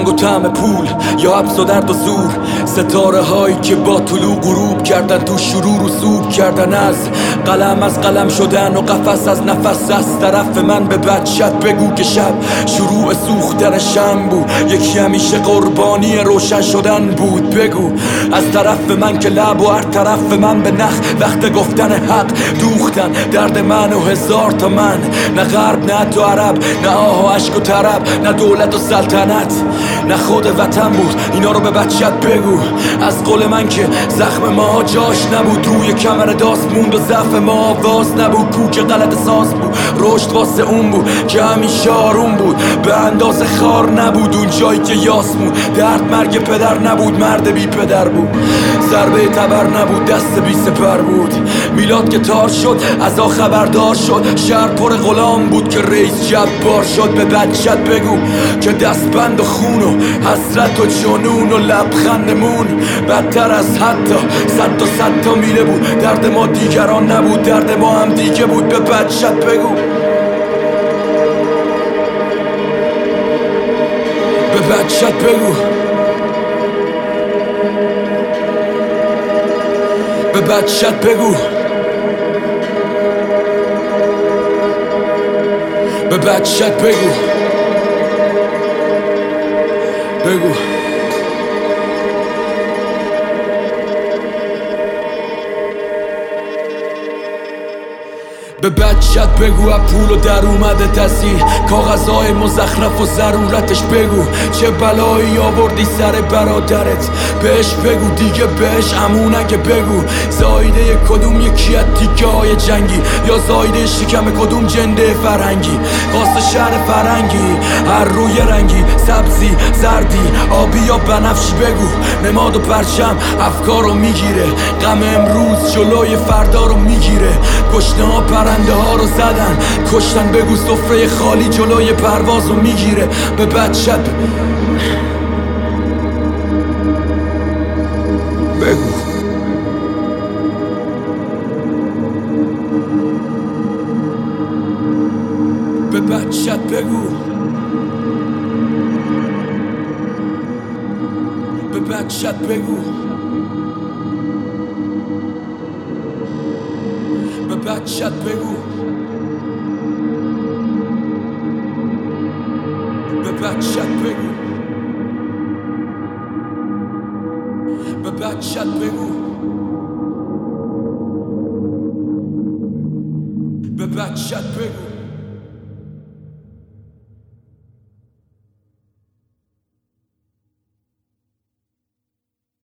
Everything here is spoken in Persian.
رنگ و طعم پول یا حبس و درد و زور. ستاره هایی که با طلوع غروب کردن تو شروع رسوب کردن از قلم از قلم شدن و قفس از نفس از طرف من به بچت بگو که شب شروع سوختن شم بود. یکی همیشه قربانی روشن شدن بود. بگو از طرف من که لب و هر طرف من به نخ وقت گفتن حق دوختن. درد من و هزار تا من. نه غرب نه تو عرب نه آه و عشق و طرب نه دولت و سلطنت. نه خود وطن بود. اینا رو به بچت بگو. از قول من که زخم ما جاش نبود. روی کمر داست موند و ضعف ما آواز نبود. کو که غلط ساز بود. رشد واسه اون بود که همیشه آروم بود. به اندازه خار نبود اون جایی که یاس بود درد مرگ پدر نبود. مرد بی پدر بود. ضربه تبر نبود. دست بی سپر بود. میلاد که تار شد از آ خبردار شد. شهر پر غلام بود که رئیس جبار شد. به بچت بگو که دستبند و خون و حسرت و جنون و لبخندمون بدتر از حتی صد تا صد تا میله بود. درد ما دیگران نبود درد ما هم دیگه بود. به بچت بگو. به بچت بگو. به بچت بگو. به بچت بگو. بگو به بچت بگو از پول و در اومده تصیح کاغذهای مزخرف و ضرورتش بگو. چه بلایی آوردی سر برادرت؟ بهش بگو دیگه بهش امون اگه بگو. زایده کدوم یکی از تیکه های جنگی؟ یا زایده شکم کدوم جنده فرهنگی؟ قاس شهر فرنگی هر روی رنگی. سبزی زردی آبی یا بنفشی بگو. نماد و پرچم افکار رو می‌گیره. غم امروز جلوی فردا رو می‌گیره. گشنه ها پرنده ها رو زدن. کشتن بگو سفره خالی جلوی پرواز رو می‌گیره. به بچت بگو. به بچت بگو. به بچت بگو. به بچت بگو به بچت بگو به بچت بگو به بچت بگو